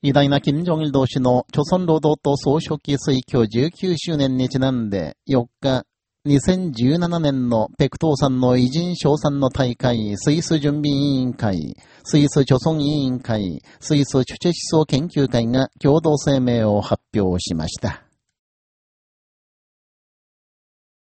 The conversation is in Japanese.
偉大な金正日同士の朝鮮労働党総書記推挙19周年にちなんで4日、2017年のペクトーさんの偉人賞賛の大会、スイス準備委員会、スイス貯村委員会、スイスチュ思想研究会が共同声明を発表しました。